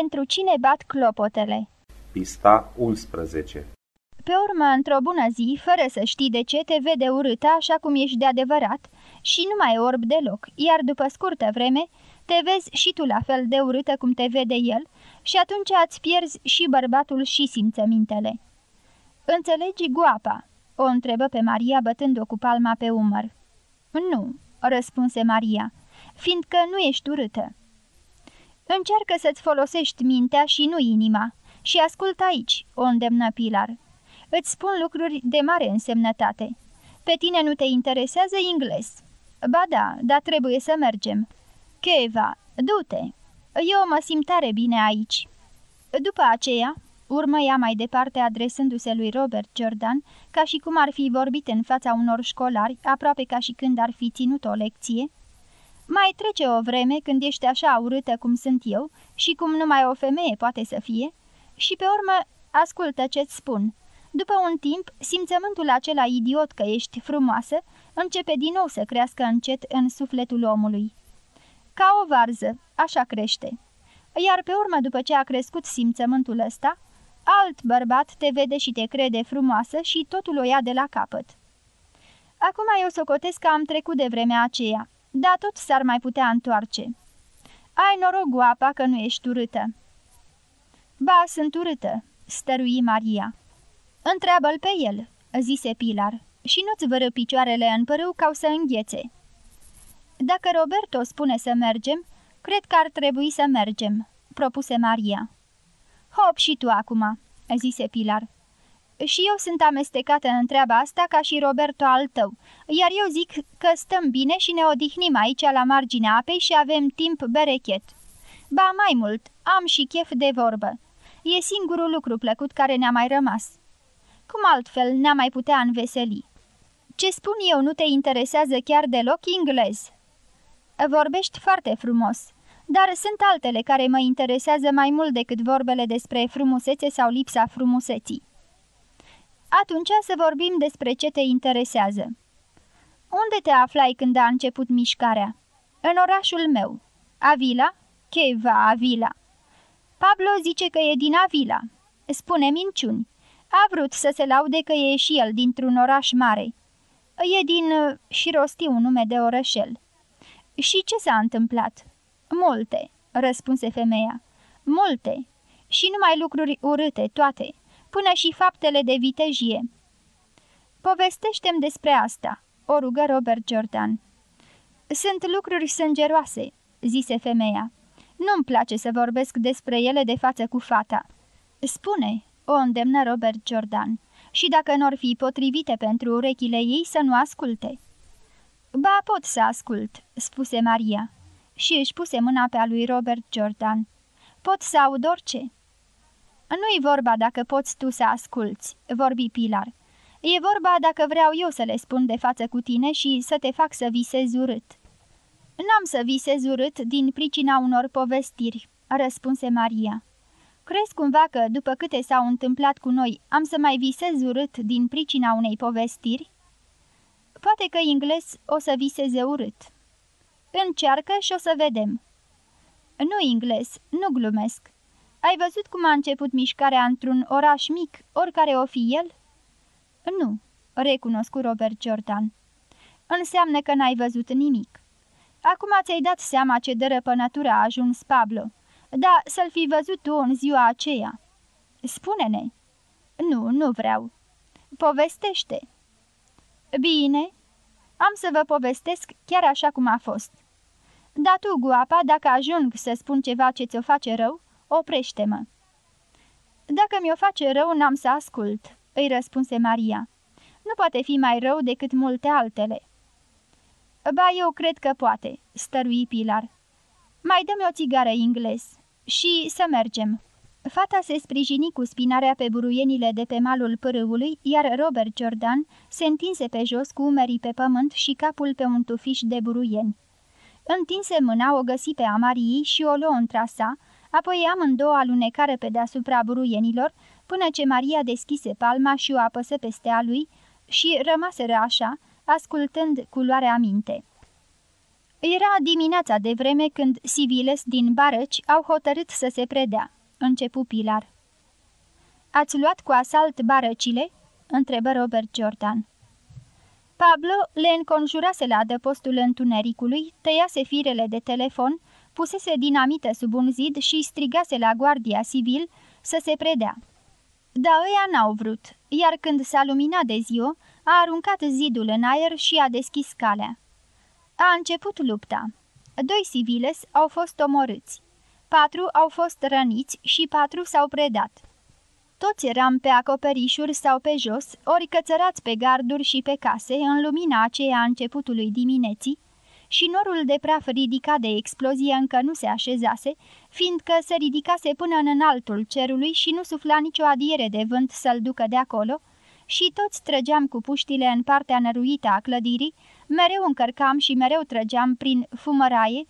Pentru cine bat clopotele? Pista 11 Pe urmă, într-o bună zi, fără să știi de ce, te vede urâtă așa cum ești de adevărat și nu mai orb deloc, iar după scurtă vreme te vezi și tu la fel de urâtă cum te vede el și atunci îți pierzi și bărbatul și simțămintele. Înțelegi guapa?" o întrebă pe Maria bătând-o cu palma pe umăr. Nu," răspunse Maria, fiindcă nu ești urâtă." Încearcă să-ți folosești mintea și nu inima și ascultă aici," o îndemnă Pilar. Îți spun lucruri de mare însemnătate. Pe tine nu te interesează englez." Ba da, dar trebuie să mergem." Cheva, du-te! Eu mă simt tare bine aici." După aceea, urmă ea mai departe adresându-se lui Robert Jordan, ca și cum ar fi vorbit în fața unor școlari, aproape ca și când ar fi ținut o lecție, mai trece o vreme când ești așa urâtă cum sunt eu și cum numai o femeie poate să fie, și pe urmă ascultă ce-ți spun. După un timp, simțământul acela idiot că ești frumoasă începe din nou să crească încet în sufletul omului. Ca o varză, așa crește. Iar pe urmă, după ce a crescut simțământul ăsta, alt bărbat te vede și te crede frumoasă și totul o ia de la capăt. Acum eu socotesc că am trecut de vremea aceea, dar tot s-ar mai putea întoarce. Ai noroc, guapa, că nu ești urâtă. Ba, sunt urâtă, stărui Maria. Întreabă-l pe el, zise Pilar, și nu-ți vără picioarele în părâu ca să înghețe. Dacă Roberto spune să mergem, cred că ar trebui să mergem," propuse Maria. Hop și tu acum," zise Pilar. Și eu sunt amestecată în treaba asta ca și Roberto al tău, iar eu zic că stăm bine și ne odihnim aici la marginea apei și avem timp berechet. Ba mai mult, am și chef de vorbă. E singurul lucru plăcut care ne-a mai rămas. Cum altfel ne-a mai putea înveseli? Ce spun eu nu te interesează chiar deloc englez?" Vorbești foarte frumos, dar sunt altele care mă interesează mai mult decât vorbele despre frumusețe sau lipsa frumuseții. Atunci să vorbim despre ce te interesează. Unde te aflai când a început mișcarea? În orașul meu. Avila? Cheva Avila. Pablo zice că e din Avila. Spune minciuni. A vrut să se laude că e și el dintr-un oraș mare. E din... și rosti un nume de orășel. Și ce s-a întâmplat?" Multe," răspunse femeia. Multe. Și numai lucruri urâte, toate, până și faptele de vitejie." Povestește-mi despre asta," o rugă Robert Jordan. Sunt lucruri sângeroase," zise femeia. Nu-mi place să vorbesc despre ele de față cu fata." Spune," o îndemnă Robert Jordan, și dacă n-or fi potrivite pentru urechile ei să nu asculte." Ba, pot să ascult," spuse Maria și își puse mâna pe a lui Robert Jordan. Pot să aud orice." Nu-i vorba dacă poți tu să asculți," vorbi Pilar. E vorba dacă vreau eu să le spun de față cu tine și să te fac să visezi urât." N-am să visez urât din pricina unor povestiri," răspunse Maria. Crezi cumva că, după câte s-au întâmplat cu noi, am să mai visez urât din pricina unei povestiri?" Poate că ingles o să viseze urât. Încearcă și o să vedem. Nu ingles, nu glumesc. Ai văzut cum a început mișcarea într-un oraș mic, oricare o fi el? Nu, recunoscu Robert Jordan. Înseamnă că n-ai văzut nimic. Acum ți-ai dat seama ce dărăpănătură a ajuns Pablo. Da, să-l fi văzut tu în ziua aceea. Spune-ne. Nu, nu vreau. Povestește. Bine, am să vă povestesc chiar așa cum a fost. Da tu, guapa, dacă ajung să spun ceva ce ți-o face rău, oprește-mă. Dacă mi-o face rău, n-am să ascult, îi răspunse Maria. Nu poate fi mai rău decât multe altele. Ba, eu cred că poate, stărui Pilar. Mai dă-mi o țigară ingles și să mergem. Fata se sprijini cu spinarea pe buruienile de pe malul pârâului, iar Robert Jordan se întinse pe jos cu umerii pe pământ și capul pe un tufiș de buruieni. Întinse mâna, o găsi pe Amarii și o luă între sa, apoi amândouă alunecară pe deasupra buruienilor, până ce Maria deschise palma și o apăsă peste a lui și rămaseră așa, ascultând cu luarea minte. Era dimineața de vreme când Siviles din Barăci au hotărât să se predea. Începu Pilar. Ați luat cu asalt barăcile?" întrebă Robert Jordan. Pablo le înconjurase la adăpostul întunericului, tăiase firele de telefon, pusese dinamită sub un zid și strigase la guardia civil să se predea. Dar ăia n-au vrut, iar când s-a luminat de ziua, a aruncat zidul în aer și a deschis calea. A început lupta. Doi civiles au fost omorâți. Patru au fost răniți și patru s-au predat. Toți eram pe acoperișuri sau pe jos, ori cățărați pe garduri și pe case, în lumina aceea a începutului dimineții, și norul de praf ridicat de explozie încă nu se așezase, fiindcă se ridicase până în înaltul cerului și nu sufla nicio adiere de vânt să-l ducă de acolo, și toți trăgeam cu puștile în partea năruită a clădirii, mereu încărcam și mereu trăgeam prin fumăraie,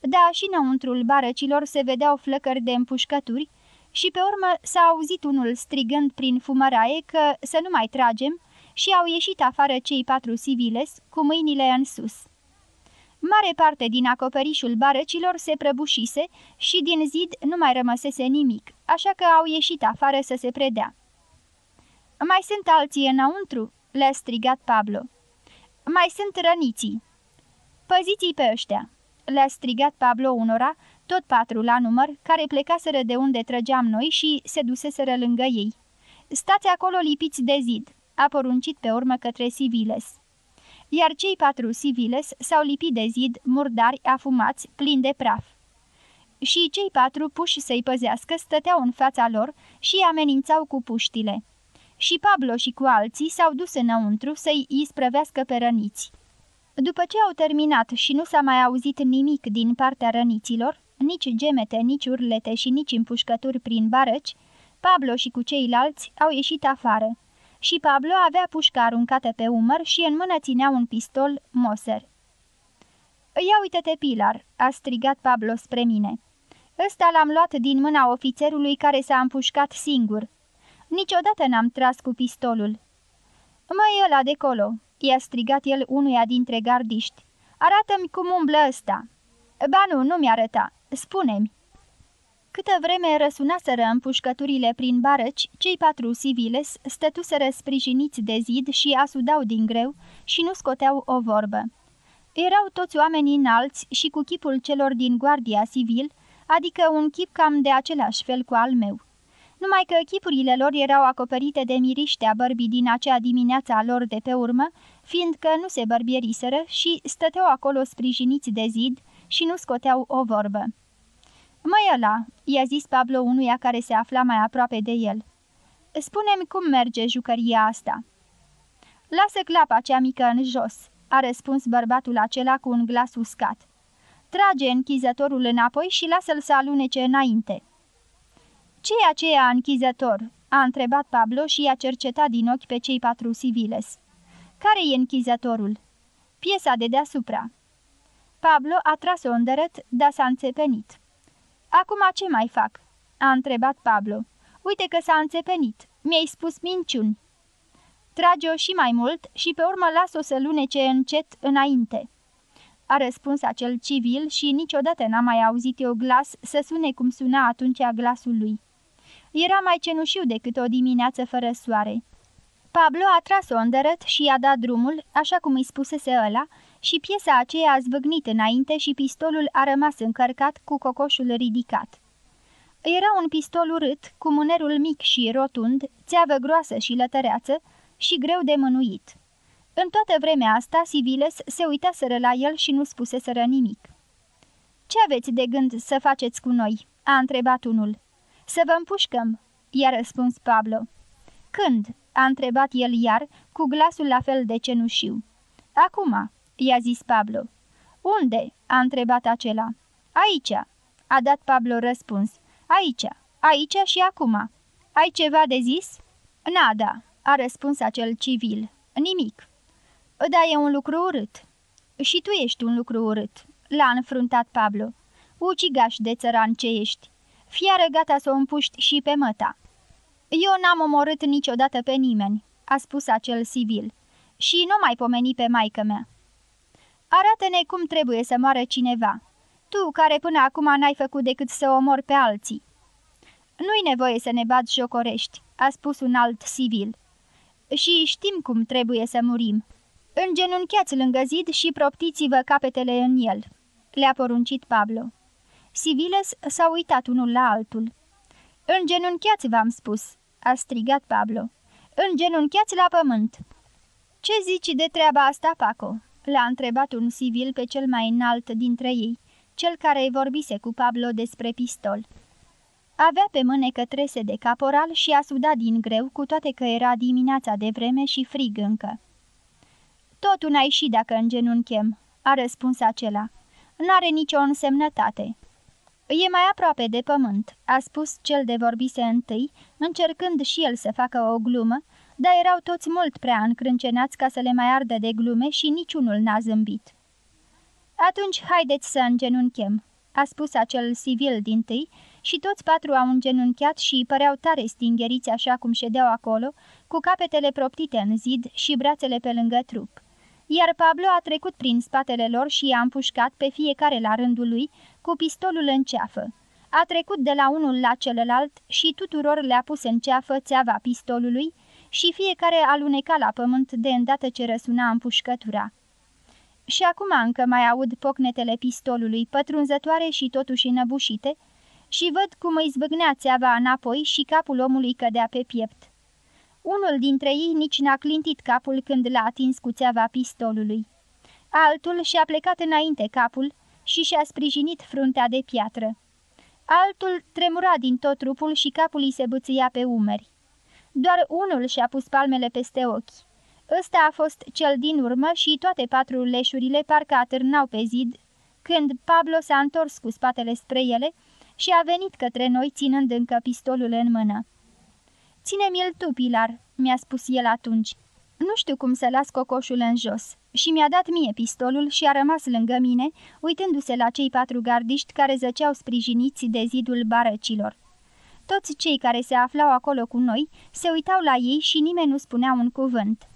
dar și înăuntrul barăcilor se vedeau flăcări de împușcături, și pe urmă s-a auzit unul strigând prin fumăraie că să nu mai tragem și au ieșit afară cei patru civiles cu mâinile în sus. Mare parte din acoperișul barăcilor se prăbușise și din zid nu mai rămăsese nimic, așa că au ieșit afară să se predea. Mai sunt alții înăuntru?" le-a strigat Pablo. Mai sunt răniții." Păziți-i pe ăștia!" le-a strigat Pablo unora, tot patru la număr, care plecaseră de unde trăgeam noi și se duseseră lângă ei. Stați acolo lipiți de zid, a poruncit pe urmă către Siviles. Iar cei patru Siviles s-au lipit de zid, murdari, afumați, plini de praf. Și cei patru puși să-i păzească stăteau în fața lor și amenințau cu puștile. Și Pablo și cu alții s-au dus înăuntru să-i isprăvească pe răniți. După ce au terminat și nu s-a mai auzit nimic din partea răniților, nici gemete, nici urlete și nici împușcături prin barăci, Pablo și cu ceilalți au ieșit afară. Și Pablo avea pușca aruncată pe umăr și în mână ținea un pistol Moser. Ia uite-te, Pilar!" a strigat Pablo spre mine. Ăsta l-am luat din mâna ofițerului care s-a împușcat singur. Niciodată n-am tras cu pistolul." Măi ăla de colo!" i-a strigat el unuia dintre gardiști. Arată-mi cum umblă ăsta!" Ba nu, nu mi-arăta. Spune-mi." Câtă vreme răsunaseră împușcăturile prin barăci, cei patru civiles stătuseră sprijiniți de zid și asudau din greu și nu scoteau o vorbă. Erau toți oameni înalți și cu chipul celor din Guardia Civil, adică un chip cam de același fel cu al meu. Numai că chipurile lor erau acoperite de miriștea bărbii din acea dimineață a lor de pe urmă, fiindcă nu se bărbieriseră și stăteau acolo sprijiniți de zid, și nu scoteau o vorbă. Măi ăla," i-a zis Pablo unuia care se afla mai aproape de el. Spune-mi cum merge jucăria asta." Lasă clapa cea mică în jos," a răspuns bărbatul acela cu un glas uscat. Trage închizătorul înapoi și lasă-l să alunece înainte." ce e aceea închizător?" a întrebat Pablo și i-a cercetat din ochi pe cei patru civiles. Care e închizătorul?" Piesa de deasupra." Pablo a tras o îndărăt, dar s-a înțepenit. Acum ce mai fac?" a întrebat Pablo. Uite că s-a înțepenit. Mi-ai spus minciuni." Trage-o și mai mult și pe urmă las-o să lunece încet înainte." A răspuns acel civil și niciodată n-am mai auzit eu glas să sune cum suna atunci glasul lui. Era mai cenușiu decât o dimineață fără soare. Pablo a tras-o îndărăt și i-a dat drumul, așa cum îi spusese ăla, și piesa aceea a zvâgnit înainte și pistolul a rămas încărcat cu cocoșul ridicat. Era un pistol urât, cu mânerul mic și rotund, țeavă groasă și lătăreață și greu de mânuit. În toată vremea asta, Siviles se uitaseră la el și nu spuseseră nimic. Ce aveți de gând să faceți cu noi?" a întrebat unul. Să vă împușcăm," i-a răspuns Pablo. Când?" a întrebat el iar, cu glasul la fel de cenușiu. Acum," i-a zis Pablo. Unde?" a întrebat acela. Aici," a dat Pablo răspuns. Aici, aici și acum. Ai ceva de zis?" Nada," a răspuns acel civil. Nimic." Da, e un lucru urât." Și tu ești un lucru urât," l-a înfruntat Pablo. Ucigaș de țăran ce ești. Fiară gata să o împuști și pe măta." Eu n-am omorât niciodată pe nimeni," a spus acel civil. Și nu mai pomeni pe maică mea." Arată-ne cum trebuie să moară cineva. Tu, care până acum n-ai făcut decât să omori pe alții." Nu-i nevoie să ne bat jocorești," a spus un alt civil. Și știm cum trebuie să murim. Îngenunchiați lângă zid și proptiți-vă capetele în el," le-a poruncit Pablo. Civiles s-au uitat unul la altul. Îngenunchiați, v-am spus," a strigat Pablo. Îngenunchiați la pământ." Ce zici de treaba asta, Paco?" L-a întrebat un civil pe cel mai înalt dintre ei, cel care vorbise cu Pablo despre pistol. Avea pe mânecă trese de caporal și a sudat din greu, cu toate că era dimineața de vreme și frig încă. Tot una și dacă îngenunchem," a răspuns acela. N-are nicio însemnătate." E mai aproape de pământ," a spus cel de vorbise întâi, încercând și el să facă o glumă, dar erau toți mult prea încrâncenați ca să le mai ardă de glume și niciunul n-a zâmbit. Atunci haideți să îngenunchem," a spus acel civil din tâi și toți patru au îngenunchiat și păreau tare stingheriți așa cum ședeau acolo, cu capetele proptite în zid și brațele pe lângă trup. Iar Pablo a trecut prin spatele lor și i-a împușcat pe fiecare la rândul lui cu pistolul în ceafă. A trecut de la unul la celălalt și tuturor le-a pus în ceafă țeava pistolului și fiecare aluneca la pământ de îndată ce răsuna împușcătura. Și acum încă mai aud pocnetele pistolului, pătrunzătoare și totuși înăbușite, și văd cum îi zvâgnea țeava înapoi și capul omului cădea pe piept. Unul dintre ei nici n-a clintit capul când l-a atins cu țeava pistolului. Altul și-a plecat înainte capul și și-a sprijinit fruntea de piatră. Altul tremura din tot trupul și capul îi se bățâia pe umeri. Doar unul și-a pus palmele peste ochi. Ăsta a fost cel din urmă și toate patru leșurile parcă atârnau pe zid, când Pablo s-a întors cu spatele spre ele și a venit către noi ținând încă pistolul în mână. Ține-mi-l tu, Pilar," mi-a spus el atunci. Nu știu cum să las cocoșul în jos." Și mi-a dat mie pistolul și a rămas lângă mine, uitându-se la cei patru gardiști care zăceau sprijiniți de zidul barăcilor. Toți cei care se aflau acolo cu noi se uitau la ei și nimeni nu spunea un cuvânt.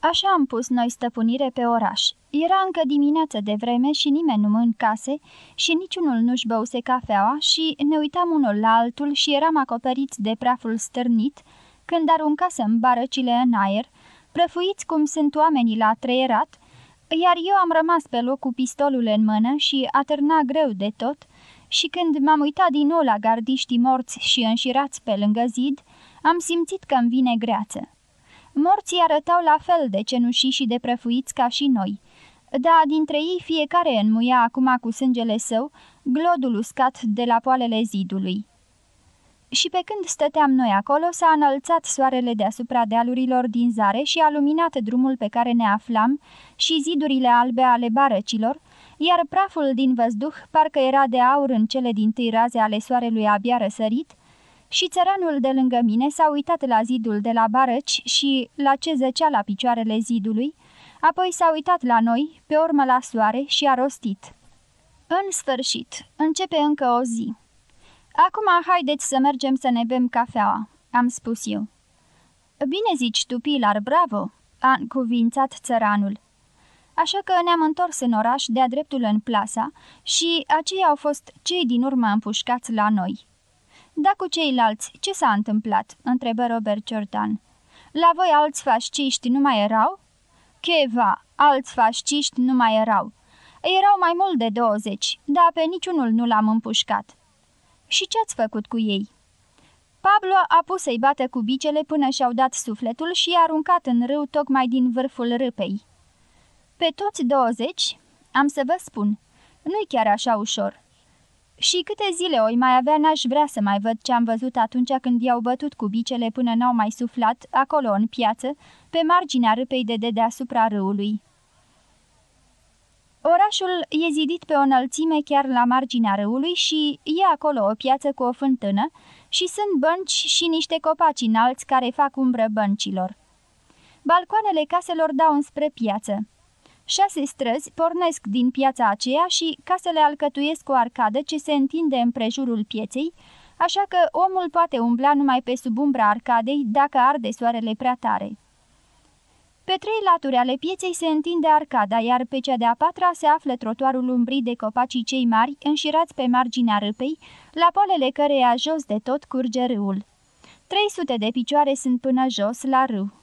Așa am pus noi stăpânire pe oraș. Era încă dimineață de vreme și nimeni nu mâncase și niciunul nu-și băuse cafeaua și ne uitam unul la altul și eram acoperiți de praful stârnit când aruncasem barăcile în aer, prăfuiți cum sunt oamenii la treierat, iar eu am rămas pe loc cu pistolul în mână și atârna greu de tot și când m-am uitat din nou la gardiștii morți și înșirați pe lângă zid, am simțit că îmi vine greață. Morții arătau la fel de cenușii și de prăfuiți ca și noi, dar dintre ei fiecare înmuia acum cu sângele său glodul uscat de la poalele zidului. Și pe când stăteam noi acolo, s-a înălțat soarele deasupra dealurilor din zare și a luminat drumul pe care ne aflam și zidurile albe ale barăcilor, iar praful din văzduh parcă era de aur în cele din tâi raze ale soarelui abia răsărit, și țăranul de lângă mine s-a uitat la zidul de la barăci și la ce zăcea la picioarele zidului, apoi s-a uitat la noi, pe urmă la soare și a rostit. În sfârșit, începe încă o zi. Acum haideți să mergem să ne bem cafeaua, am spus eu. Bine zici tu, Pilar, bravo, a încuvințat țăranul. Așa că ne-am întors în oraș de-a dreptul în plasa și aceia au fost cei din urmă împușcați la noi. Da cu ceilalți, ce s-a întâmplat?" întrebă Robert Jordan. La voi alți fasciști nu mai erau?" Cheva, alți fasciști nu mai erau. Erau mai mult de 20, dar pe niciunul nu l-am împușcat." Și ce-ați făcut cu ei?" Pablo a pus să-i bată cu bicele până și-au dat sufletul și i-a aruncat în râu tocmai din vârful râpei. Pe toți 20? Am să vă spun. Nu-i chiar așa ușor. Și câte zile oi mai avea n-aș vrea să mai văd ce am văzut atunci când i-au bătut cu bicele până n-au mai suflat, acolo în piață, pe marginea râpei de deasupra râului. Orașul e zidit pe o înălțime chiar la marginea râului și e acolo o piață cu o fântână și sunt bănci și niște copaci înalți care fac umbră băncilor. Balcoanele caselor dau înspre piață. Șase străzi pornesc din piața aceea și casele alcătuiesc o arcadă ce se întinde în prejurul pieței, așa că omul poate umbla numai pe sub umbra arcadei dacă arde soarele prea tare. Pe trei laturi ale pieței se întinde arcada, iar pe cea de-a patra se află trotuarul umbrit de copacii cei mari, înșirați pe marginea râpei, la poalele căreia jos de tot curge râul. 300 de picioare sunt până jos, la râu.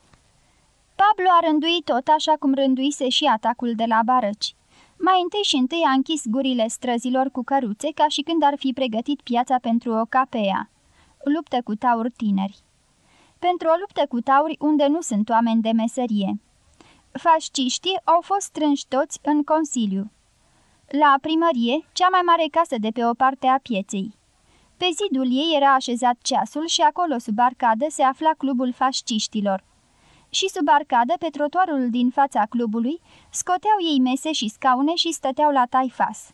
Pablo a rânduit tot așa cum rânduise și atacul de la barăci. Mai întâi și întâi a închis gurile străzilor cu căruțe, ca și când ar fi pregătit piața pentru o capea. Luptă cu tauri tineri. Pentru o luptă cu tauri unde nu sunt oameni de meserie. Fasciștii au fost strânși toți în consiliu. La primărie, cea mai mare casă de pe o parte a pieței. Pe zidul ei era așezat ceasul și acolo sub arcadă se afla clubul fasciștilor. Și sub arcadă, pe trotuarul din fața clubului, scoteau ei mese și scaune și stăteau la taifas.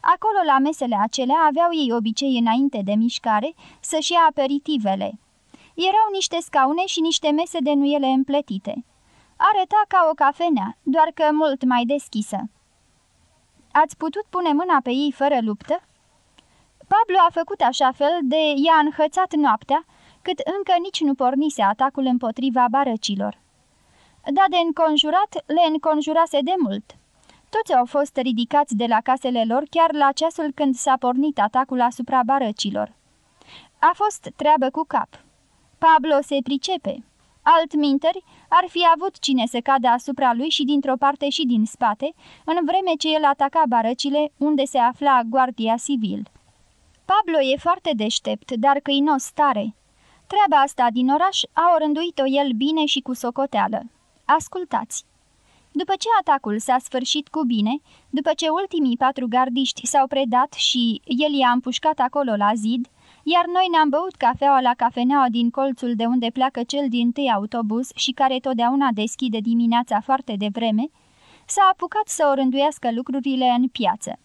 Acolo, la mesele acelea, aveau ei obicei înainte de mișcare să-și ia aperitivele. Erau niște scaune și niște mese de nuiele împletite. Arăta ca o cafenea, doar că mult mai deschisă. Ați putut pune mâna pe ei fără luptă? Pablo a făcut așa fel de i-a înhățat noaptea, cât încă nici nu pornise atacul împotriva barăcilor. Dar de înconjurat le înconjurase de mult. Toți au fost ridicați de la casele lor chiar la ceasul când s-a pornit atacul asupra barăcilor. A fost treabă cu cap. Pablo se pricepe. Altminteri, ar fi avut cine să cadă asupra lui și dintr-o parte și din spate, în vreme ce el ataca barăcile unde se afla Guardia Civil. Pablo e foarte deștept, dar câinos tare. Treaba asta din oraș a orânduit-o el bine și cu socoteală. Ascultați! După ce atacul s-a sfârșit cu bine, după ce ultimii patru gardiști s-au predat și el i-a împușcat acolo la zid, iar noi ne-am băut cafeaua la cafeneaua din colțul de unde pleacă cel din tâi autobuz și care totdeauna deschide dimineața foarte devreme, s-a apucat să orânduiască lucrurile în piață.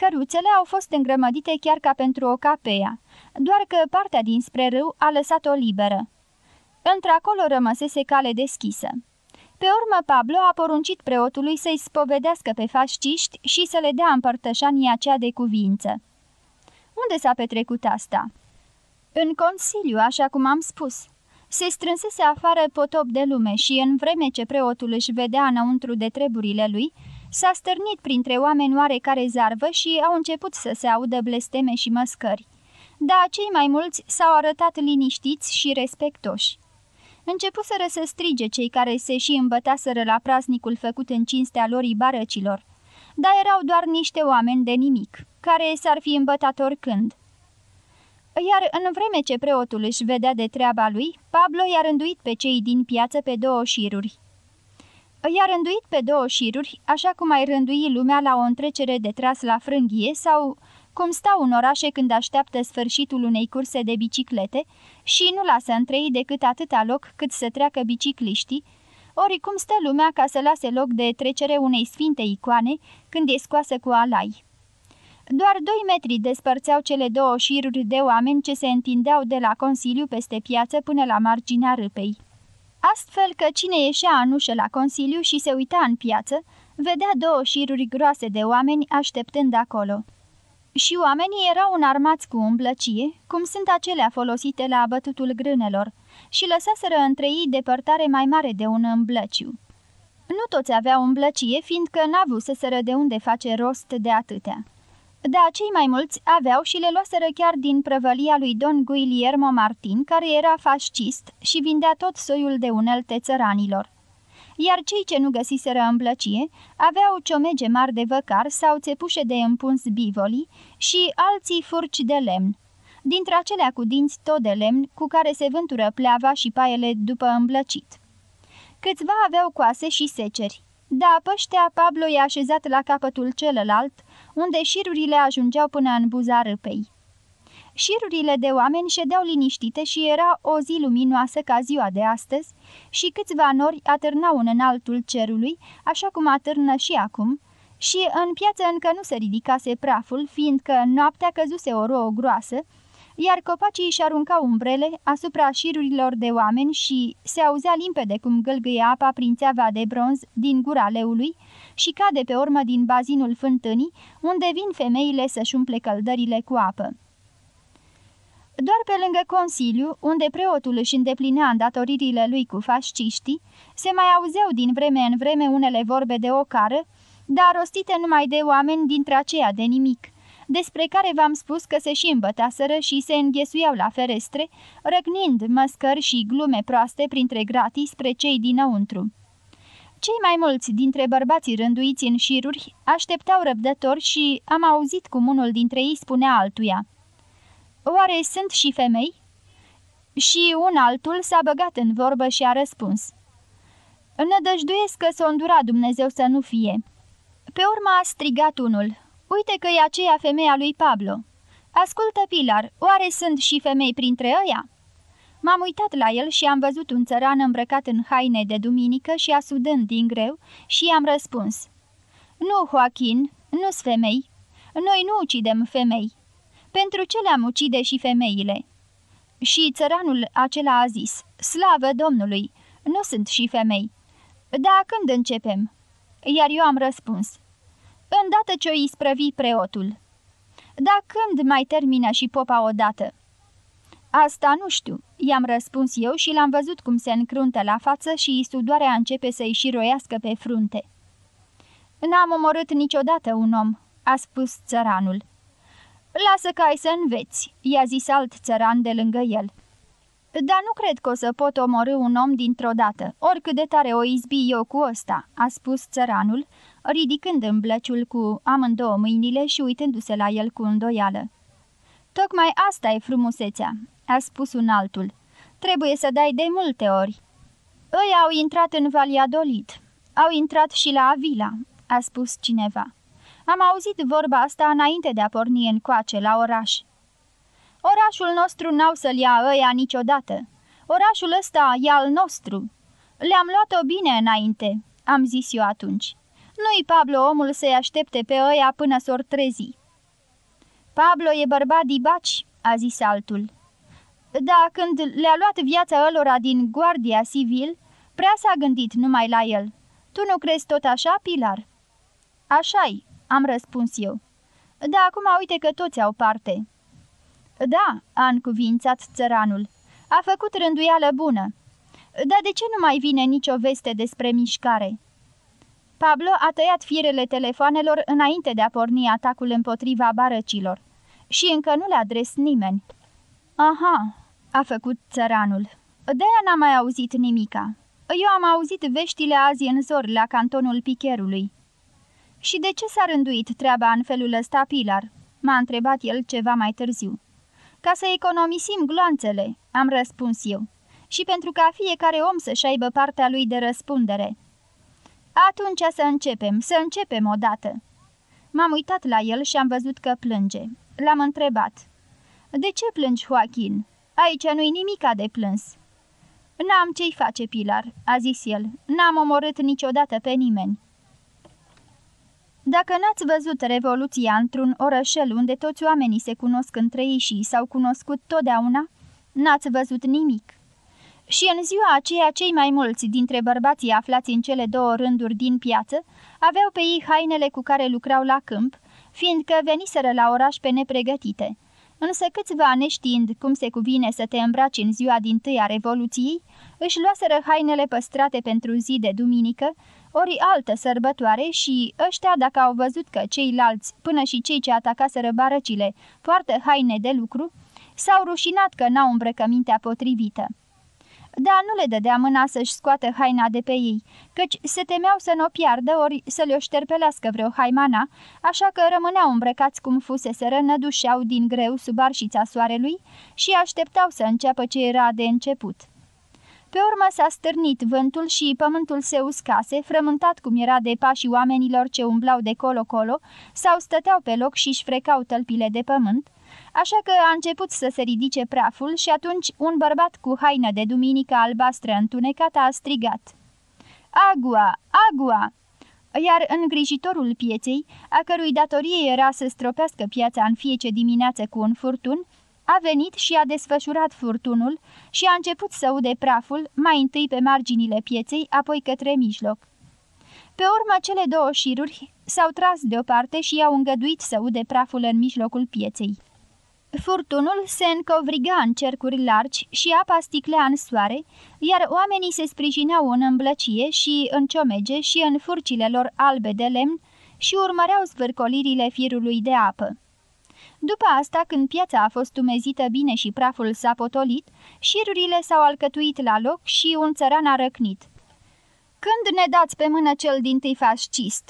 Căruțele au fost îngrămădite chiar ca pentru o capea, doar că partea dinspre râu a lăsat-o liberă. Într-acolo rămăsese cale deschisă. Pe urmă Pablo a poruncit preotului să-i spovedească pe fasciști și să le dea împărtășania cea de cuvință. Unde s-a petrecut asta? În consiliu, așa cum am spus. Se strânsese afară potop de lume și, în vreme ce preotul își vedea înăuntru de treburile lui, s-a stârnit printre oameni oarecare zarvă și au început să se audă blesteme și măscări. Dar cei mai mulți s-au arătat liniștiți și respectoși. Începuseră să strige cei care se și îmbătaseră la praznicul făcut în cinstea lor barăcilor, dar erau doar niște oameni de nimic, care s-ar fi îmbătat oricând. Iar în vreme ce preotul își vedea de treaba lui, Pablo i-a rânduit pe cei din piață pe două șiruri. I-a rânduit pe două șiruri, așa cum ai rândui lumea la o întrecere de tras la frânghie sau cum stau în orașe când așteaptă sfârșitul unei curse de biciclete și nu lasă între ei decât atâta loc cât să treacă bicicliștii, ori cum stă lumea ca să lase loc de trecere unei sfinte icoane când e scoasă cu alai. Doar doi metri despărțeau cele două șiruri de oameni ce se întindeau de la Consiliu peste piață până la marginea râpei. Astfel că cine ieșea în ușă la Consiliu și se uita în piață, vedea două șiruri groase de oameni așteptând acolo. Și oamenii erau înarmați cu umblăcie, cum sunt acelea folosite la abătutul grânelor, și lăsaseră între ei depărtare mai mare de un îmblăciu. Nu toți aveau umblăcie, fiindcă n-avuseseră de unde face rost de atâtea. Da, cei mai mulți aveau și le luaseră chiar din prăvălia lui Don Guillermo Martin, care era fascist și vindea tot soiul de unelte țăranilor iar cei ce nu găsiseră îmblăcie aveau ciomege mari de văcar sau țepușe de împuns bivoli și alții furci de lemn. Dintre acelea cu dinți tot de lemn, cu care se vântură pleava și paiele după îmblăcit. Câțiva aveau coase și seceri. Da, păștea Pablo i-a așezat la capătul celălalt, unde șirurile ajungeau până în buza râpei. Șirurile de oameni ședeau liniștite și era o zi luminoasă ca ziua de astăzi și câțiva nori atârnau în înaltul cerului, așa cum atârnă și acum, și în piață încă nu se ridicase praful, fiindcă noaptea căzuse o rouă groasă, iar copacii își aruncau umbrele asupra șirurilor de oameni și se auzea limpede cum gâlgâie apa prin țeava de bronz din gura leului și cade pe urmă din bazinul fântânii, unde vin femeile să-și umple căldările cu apă. Doar pe lângă Consiliu, unde preotul își îndeplinea îndatoririle lui cu fasciștii, se mai auzeau din vreme în vreme unele vorbe de ocară, dar rostite numai de oameni dintre aceia de nimic, despre care v-am spus că se și îmbătaseră și se înghesuiau la ferestre, răgnind măscări și glume proaste printre gratii spre cei dinăuntru. Cei mai mulți dintre bărbații rânduiți în șiruri așteptau răbdători și am auzit cum unul dintre ei spunea altuia. Oare sunt și femei?" Și un altul s-a băgat în vorbă și a răspuns. Nădăjduiesc că s-o îndura Dumnezeu să nu fie." Pe urmă a strigat unul. Uite că e aceea femeia lui Pablo." Ascultă, Pilar, oare sunt și femei printre ăia?" M-am uitat la el și am văzut un țăran îmbrăcat în haine de duminică și asudând din greu și i-am răspuns. Nu, Joaquin, nu-s femei. Noi nu ucidem femei. Pentru ce le-am ucide și femeile?" Și țăranul acela a zis, Slavă Domnului, nu sunt și femei. Da, când începem?" Iar eu am răspuns, Îndată ce o isprăvi preotul." Da, când mai termină și popa odată?" Asta nu știu," i-am răspuns eu și l-am văzut cum se încruntă la față și sudoarea începe să-i și roiască pe frunte. N-am omorât niciodată un om," a spus țăranul. Lasă că ai să înveți," i-a zis alt țăran de lângă el. Dar nu cred că o să pot omorâ un om dintr-o dată, oricât de tare o izbi eu cu ăsta," a spus țăranul, ridicând îmblăciul cu amândouă mâinile și uitându-se la el cu îndoială. Tocmai asta e frumusețea," a spus un altul. Trebuie să dai de multe ori." Ei au intrat în Valiadolid. Au intrat și la Avila," a spus cineva. Am auzit vorba asta înainte de a porni în coace la oraș. Orașul nostru n-au să-l ia ăia niciodată. Orașul ăsta e al nostru. Le-am luat-o bine înainte, am zis eu atunci. Nu-i Pablo omul să-i aștepte pe ăia până s-or trezi. Pablo e bărbat dibaci, a zis altul. Da, când le-a luat viața ălora din Guardia Civil, prea s-a gândit numai la el. Tu nu crezi tot așa, Pilar? Așa-i, am răspuns eu. Da, acum uite că toți au parte. Da, a încuvințat țăranul. A făcut rânduială bună. Dar de ce nu mai vine nicio veste despre mișcare? Pablo a tăiat firele telefoanelor înainte de a porni atacul împotriva barăcilor. Și încă nu le-a adres nimeni. Aha, a făcut țăranul. De-aia n-am mai auzit nimica. Eu am auzit veștile azi în zor la cantonul Picherului. Și de ce s-a rânduit treaba în felul ăsta, Pilar?" m-a întrebat el ceva mai târziu. Ca să economisim gloanțele," am răspuns eu, și pentru ca fiecare om să-și aibă partea lui de răspundere." Atunci să începem, să începem odată." M-am uitat la el și am văzut că plânge. L-am întrebat. De ce plângi, Joaquin? Aici nu-i nimica de plâns." N-am ce-i face, Pilar," a zis el. N-am omorât niciodată pe nimeni." Dacă n-ați văzut Revoluția într-un orășel unde toți oamenii se cunosc între ei și s-au cunoscut totdeauna, n-ați văzut nimic. Și în ziua aceea cei mai mulți dintre bărbații aflați în cele două rânduri din piață aveau pe ei hainele cu care lucrau la câmp, fiindcă veniseră la oraș pe nepregătite. Însă câțiva neștiind cum se cuvine să te îmbraci în ziua din tâia Revoluției, își luaseră hainele păstrate pentru zi de duminică, ori altă sărbătoare și ăștia, dacă au văzut că ceilalți, până și cei ce atacaseră barăcile, poartă haine de lucru, s-au rușinat că n-au îmbrăcămintea potrivită. Dar nu le dădea mâna să-și scoată haina de pe ei, căci se temeau să nu o piardă ori să le-o șterpelească vreo haimana, așa că rămâneau îmbrăcați cum fusese rănădușeau din greu sub arșița soarelui și așteptau să înceapă ce era de început. Pe urmă s-a stârnit vântul și pământul se uscase, frământat cum era de pașii oamenilor ce umblau de colo-colo sau stăteau pe loc și-și frecau tălpile de pământ, așa că a început să se ridice praful și atunci un bărbat cu haină de duminică albastră întunecată a strigat. Agua! Agua! Iar îngrijitorul pieței, a cărui datorie era să stropească piața în fiece dimineață cu un furtun, a venit și a desfășurat furtunul și a început să ude praful, mai întâi pe marginile pieței, apoi către mijloc. Pe urmă, cele două șiruri s-au tras deoparte și i-au îngăduit să ude praful în mijlocul pieței. Furtunul se încovriga în cercuri largi și apa sticlea în soare, iar oamenii se sprijineau în îmblăcie și în ciomege și în furcile lor albe de lemn și urmăreau zvârcolirile firului de apă. După asta, când piața a fost umezită bine și praful s-a potolit, șirurile s-au alcătuit la loc și un țăran a răcnit. Când ne dați pe mână cel din tâi fascist?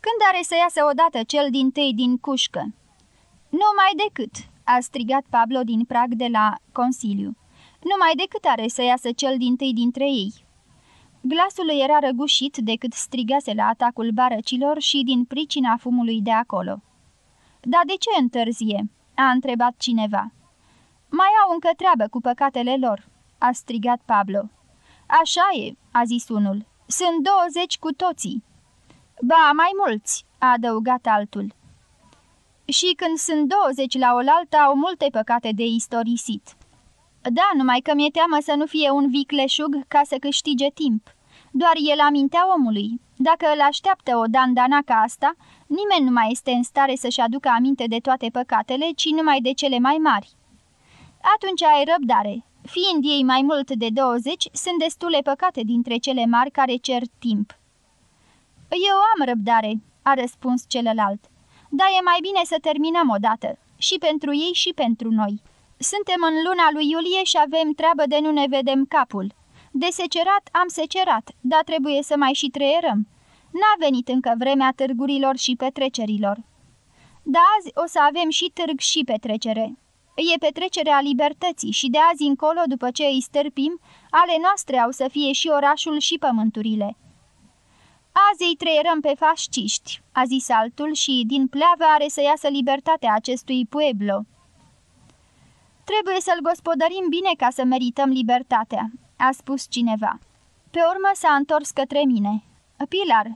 Când are să iasă odată cel din tâi din cușcă? Nu mai decât, a strigat Pablo din prag de la Consiliu. Numai decât are să iasă cel din tâi dintre ei. Glasul era răgușit decât strigase la atacul barăcilor și din pricina fumului de acolo. Dar de ce întârzie?" a întrebat cineva. Mai au încă treabă cu păcatele lor," a strigat Pablo. Așa e," a zis unul. Sunt douăzeci cu toții." Ba, mai mulți," a adăugat altul. Și când sunt douăzeci la oaltă, au multe păcate de istorisit. Da, numai că mi-e teamă să nu fie un vicleșug ca să câștige timp. Doar el amintea omului. Dacă îl așteaptă o dandana ca asta, nimeni nu mai este în stare să-și aducă aminte de toate păcatele, ci numai de cele mai mari. Atunci ai răbdare. Fiind ei mai mult de 20, sunt destule păcate dintre cele mari care cer timp. Eu am răbdare, a răspuns celălalt dar e mai bine să terminăm odată, și pentru ei și pentru noi. Suntem în luna lui iulie și avem treabă de nu ne vedem capul. De secerat am secerat, dar trebuie să mai și treierăm. N-a venit încă vremea târgurilor și petrecerilor. Dar azi o să avem și târg și petrecere. E petrecerea libertății și de azi încolo, după ce îi stârpim, ale noastre au să fie și orașul și pământurile. Azi îi treierăm pe fasciști, a zis altul și din pleavă are să iasă libertatea acestui pueblo. Trebuie să-l gospodărim bine ca să merităm libertatea, a spus cineva. Pe urmă s-a întors către mine. Pilar,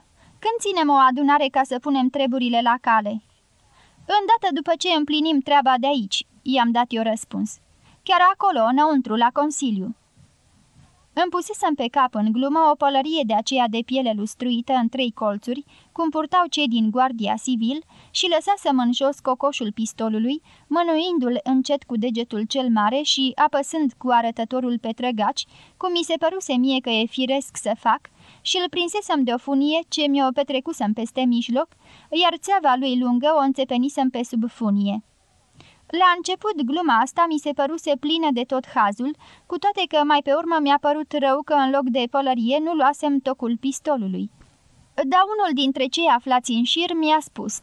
când ținem o adunare ca să punem treburile la cale? Îndată după ce împlinim treaba de aici, i-am dat eu răspuns. Chiar acolo, înăuntru, la Consiliu. Îmi pusesem pe cap în glumă o pălărie de aceea de piele lustruită în trei colțuri, cum purtau cei din Guardia Civil, și lăsasem în jos cocoșul pistolului, mânuindu-l încet cu degetul cel mare și apăsând cu arătătorul pe trăgaci, cum mi se păruse mie că e firesc să fac, și îl prinsesem de o funie ce mi-o petrecusem peste mijloc, iar țeava lui lungă o înțepenisem pe sub funie. La început, gluma asta mi se păruse plină de tot hazul, cu toate că mai pe urmă mi-a părut rău că în loc de pălărie nu luasem tocul pistolului. Dar unul dintre cei aflați în șir mi-a spus,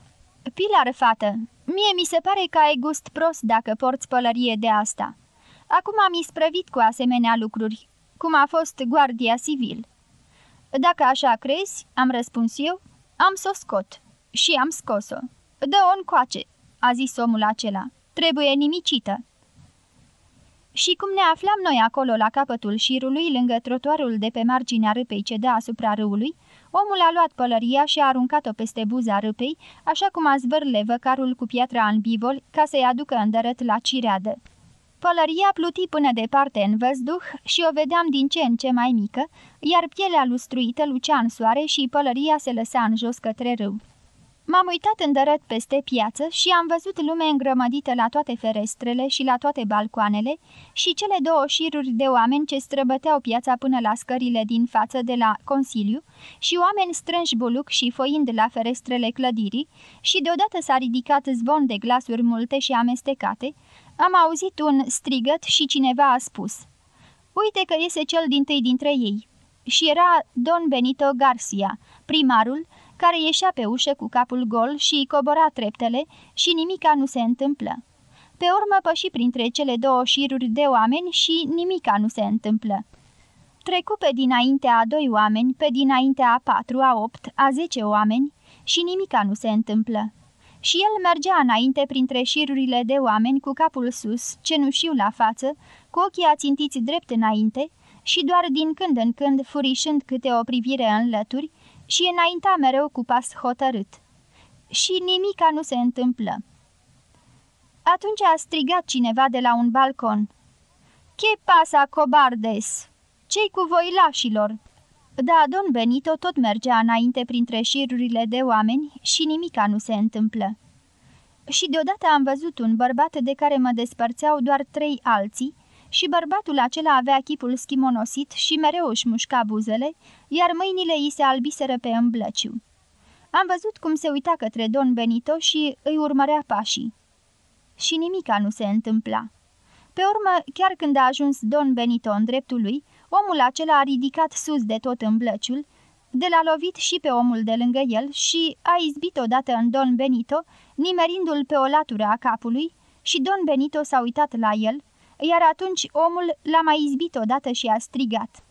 Pilar, fată, mie mi se pare că ai gust prost dacă porți pălărie de asta. Acum am isprăvit cu asemenea lucruri, cum a fost guardia civil. Dacă așa crezi, am răspuns eu, am să o scot. Și am scos-o. Dă-o încoace, a zis omul acela trebuie nimicită. Și cum ne aflam noi acolo la capătul șirului, lângă trotuarul de pe marginea râpei ce dă asupra râului, omul a luat pălăria și a aruncat-o peste buza râpei, așa cum a zvârle văcarul cu piatra în bivol ca să-i aducă îndărăt la cireadă. Pălăria pluti până departe în văzduh și o vedeam din ce în ce mai mică, iar pielea lustruită lucea în soare și pălăria se lăsa în jos către râu. M-am uitat îndărăt peste piață și am văzut lume îngrămădită la toate ferestrele și la toate balcoanele și cele două șiruri de oameni ce străbăteau piața până la scările din față de la Consiliu și oameni strânși buluc și foind la ferestrele clădirii și deodată s-a ridicat zvon de glasuri multe și amestecate, am auzit un strigăt și cineva a spus Uite că iese cel din tâi dintre ei. Și era Don Benito Garcia, primarul, care ieșea pe ușă cu capul gol și cobora treptele și nimica nu se întâmplă. Pe urmă păși printre cele două șiruri de oameni și nimica nu se întâmplă. Trecu pe dinaintea a doi oameni, pe dinaintea a patru, a opt, a zece oameni și nimica nu se întâmplă. Și el mergea înainte printre șirurile de oameni cu capul sus, cenușiu la față, cu ochii ațintiți drept înainte și doar din când în când furișând câte o privire în lături, și înainta mereu cu pas hotărât. Și nimica nu se întâmplă. Atunci a strigat cineva de la un balcon. Ce pasa, cobardes? Ce-i cu voi lașilor?" Da, domn Benito tot mergea înainte printre șirurile de oameni și nimica nu se întâmplă. Și deodată am văzut un bărbat de care mă despărțeau doar trei alții, și bărbatul acela avea chipul schimonosit și mereu își mușca buzele, iar mâinile îi se albiseră pe îmblăciu. Am văzut cum se uita către Don Benito și îi urmărea pașii. Și nimica nu se întâmpla. Pe urmă, chiar când a ajuns Don Benito în dreptul lui, omul acela a ridicat sus de tot îmblăciul, de l-a lovit și pe omul de lângă el și a izbit odată în Don Benito, nimerindu-l pe o latură a capului, și Don Benito s-a uitat la el, iar atunci omul l-a mai izbit odată și a strigat.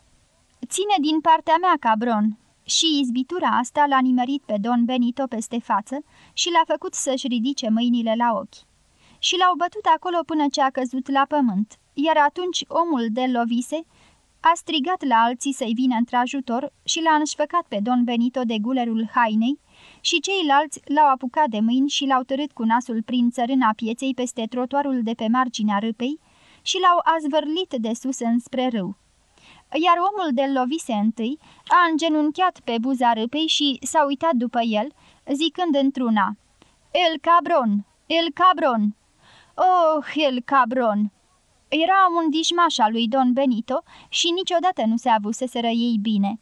Ține din partea mea, cabron!" Și izbitura asta l-a nimerit pe Don Benito peste față și l-a făcut să-și ridice mâinile la ochi. Și l-au bătut acolo până ce a căzut la pământ, iar atunci omul de lovise a strigat la alții să-i vină într-ajutor și l-a înșfăcat pe Don Benito de gulerul hainei și ceilalți l-au apucat de mâini și l-au târât cu nasul prin țărâna pieței peste trotuarul de pe marginea râpei și l-au azvârlit de sus înspre râu. Iar omul de lovise întâi a îngenunchiat pe buza râpei și s-a uitat după el, zicând într-una, El cabron! El cabron! Oh, el cabron!" Era un dișmaș al lui Don Benito și niciodată nu se avuseseră ei bine.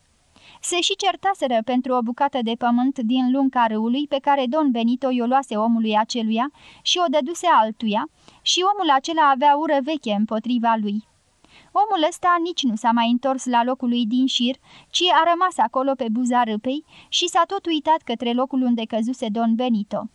Se și certaseră pentru o bucată de pământ din lunga râului pe care Don Benito i-o luase omului aceluia și o dăduse altuia și omul acela avea ură veche împotriva lui. Omul ăsta nici nu s-a mai întors la locul lui din șir, ci a rămas acolo pe buza râpei și s-a tot uitat către locul unde căzuse Don Benito.